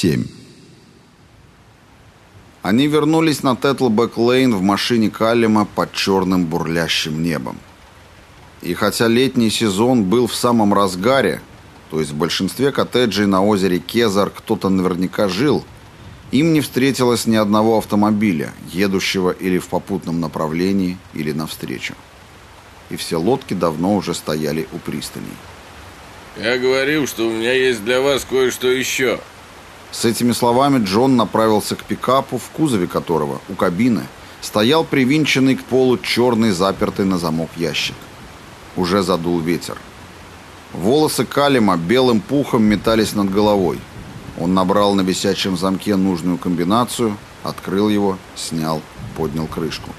7. Они вернулись на Тетлбэк-Лейн в машине Каллима под черным бурлящим небом. И хотя летний сезон был в самом разгаре, то есть в большинстве коттеджей на озере Кезар кто-то наверняка жил, им не встретилось ни одного автомобиля, едущего или в попутном направлении, или навстречу. И все лодки давно уже стояли у пристани. «Я говорил, что у меня есть для вас кое-что еще», с этими словами Джон направился к пикапу, в кузове которого, у кабины, стоял привинченный к полу черный запертый на замок ящик. Уже задул ветер. Волосы Калима белым пухом метались над головой. Он набрал на висячем замке нужную комбинацию, открыл его, снял, поднял крышку.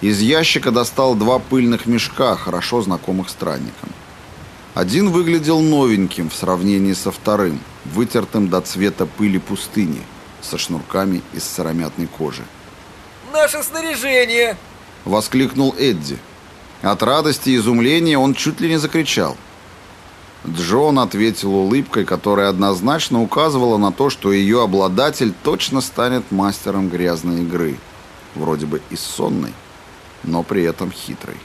Из ящика достал два пыльных мешка, хорошо знакомых странникам. Один выглядел новеньким в сравнении со вторым, вытертым до цвета пыли пустыни, со шнурками из сыромятной кожи. «Наше снаряжение!» — воскликнул Эдди. От радости и изумления он чуть ли не закричал. Джон ответил улыбкой, которая однозначно указывала на то, что ее обладатель точно станет мастером грязной игры. Вроде бы и сонной, но при этом хитрой.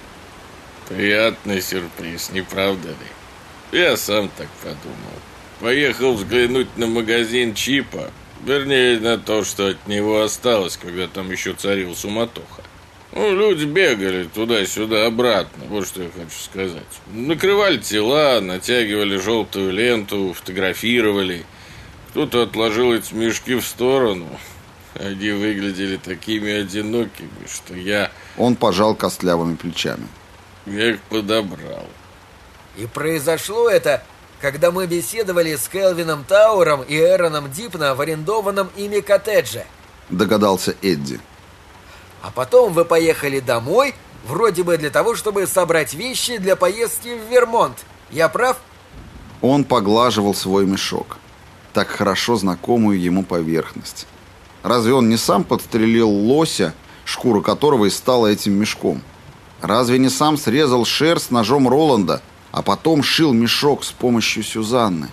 Приятный сюрприз, не правда ли? Я сам так подумал. Поехал взглянуть на магазин Чипа, вернее, на то, что от него осталось, когда там еще царил суматоха. Ну, люди бегали туда-сюда обратно, вот что я хочу сказать. Накрывали тела, натягивали желтую ленту, фотографировали. Кто-то отложил эти мешки в сторону. Они выглядели такими одинокими, что я... Он пожал костлявыми плечами. Я их подобрал. И произошло это, когда мы беседовали с Келвином Тауром и Эроном Дипна в арендованном ими коттедже. Догадался Эдди. А потом вы поехали домой, вроде бы для того, чтобы собрать вещи для поездки в Вермонт. Я прав? Он поглаживал свой мешок. Так хорошо знакомую ему поверхность. Разве он не сам подстрелил лося, шкура которого и стала этим мешком? Разве не сам срезал шерсть ножом Роланда, а потом шил мешок с помощью Сюзанны.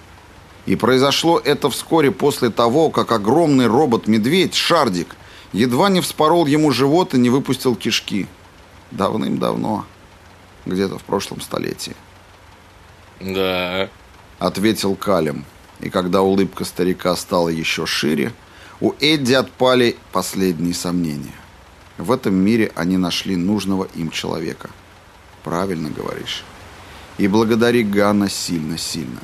И произошло это вскоре после того, как огромный робот-медведь, Шардик, едва не вспорол ему живот и не выпустил кишки. Давным-давно, где-то в прошлом столетии. «Да», — ответил Калем. И когда улыбка старика стала еще шире, у Эдди отпали последние сомнения. В этом мире они нашли нужного им человека. Правильно говоришь. И благодари Ганна сильно-сильно.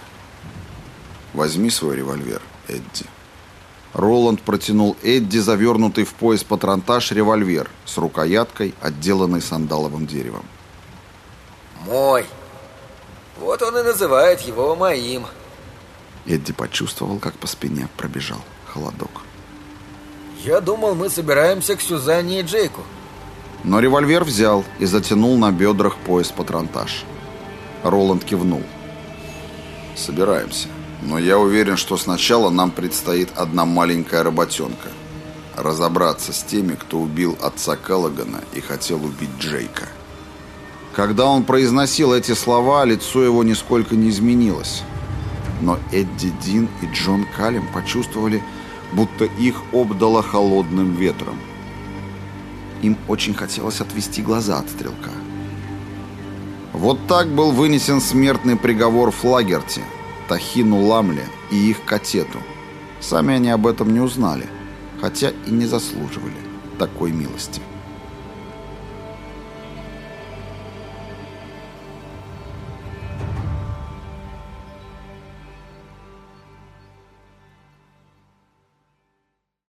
Возьми свой револьвер, Эдди. Роланд протянул Эдди завернутый в пояс патронтаж револьвер с рукояткой, отделанной сандаловым деревом. Мой. Вот он и называет его моим. Эдди почувствовал, как по спине пробежал холодок. Я думал, мы собираемся к Сюзанне и Джейку. Но револьвер взял и затянул на бедрах пояс патронтаж. Роланд кивнул. «Собираемся. Но я уверен, что сначала нам предстоит одна маленькая работенка. Разобраться с теми, кто убил отца Келлогана и хотел убить Джейка». Когда он произносил эти слова, лицо его нисколько не изменилось. Но Эдди Дин и Джон Каллем почувствовали, будто их обдало холодным ветром. Им очень хотелось отвести глаза от стрелка. Вот так был вынесен смертный приговор Флагерти, Тахину Ламле и их катету. Сами они об этом не узнали, хотя и не заслуживали такой милости.